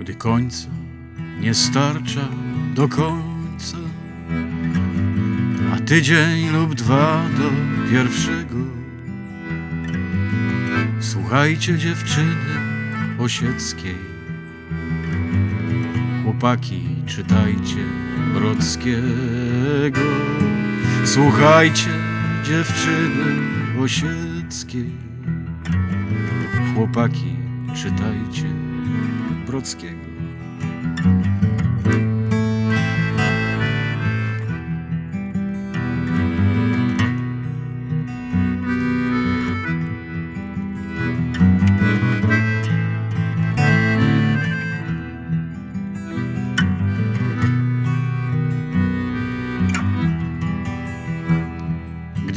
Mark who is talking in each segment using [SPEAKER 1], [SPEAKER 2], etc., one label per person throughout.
[SPEAKER 1] Gdy końca nie starcza do końca, a tydzień lub dwa do pierwszego. Słuchajcie dziewczyny osieckiej, chłopaki czytajcie Brodzkiego. Słuchajcie dziewczyny osieckiej, chłopaki czytajcie Brodzkiego.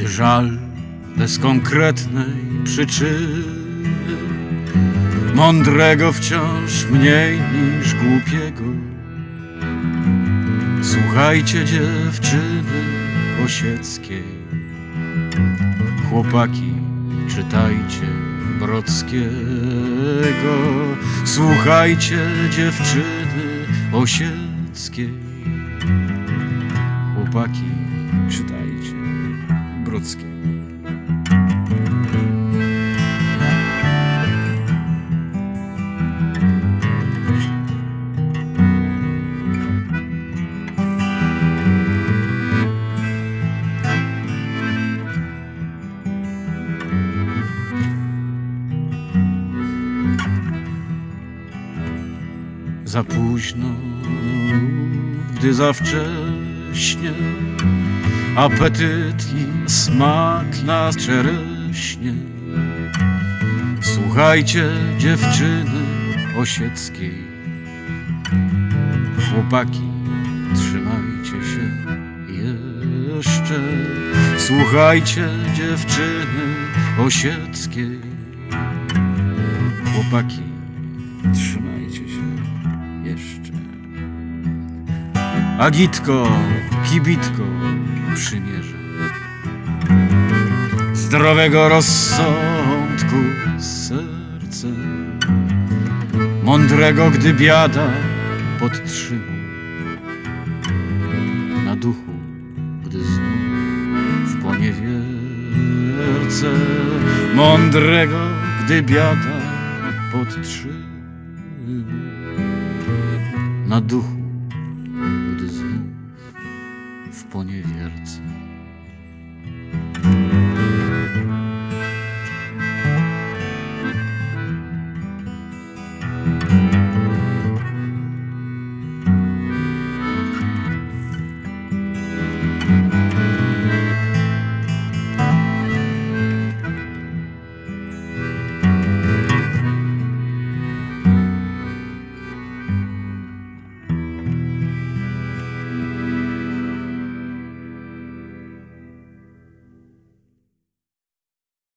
[SPEAKER 1] Żal bez konkretnej przyczyny. Mądrego wciąż mniej niż głupiego. Słuchajcie dziewczyny osieckiej Chłopaki czytajcie Brodzkiego Słuchajcie dziewczyny osieckiej Chłopaki czytajcie Brodzkiego Za późno, gdy za wcześnie Apetyt i smak nas czereśnie. Słuchajcie dziewczyny osieckiej. Chłopaki, trzymajcie się jeszcze. Słuchajcie dziewczyny osieckiej. Chłopaki, trzymajcie się jeszcze. Agitko, kibitko, przymierze. Zdrowego rozsądku serce, mądrego, gdy biada podtrzymu. Na duchu, gdy znów w poniewierce, mądrego, gdy biada podtrzymu na duchu, poniewierce.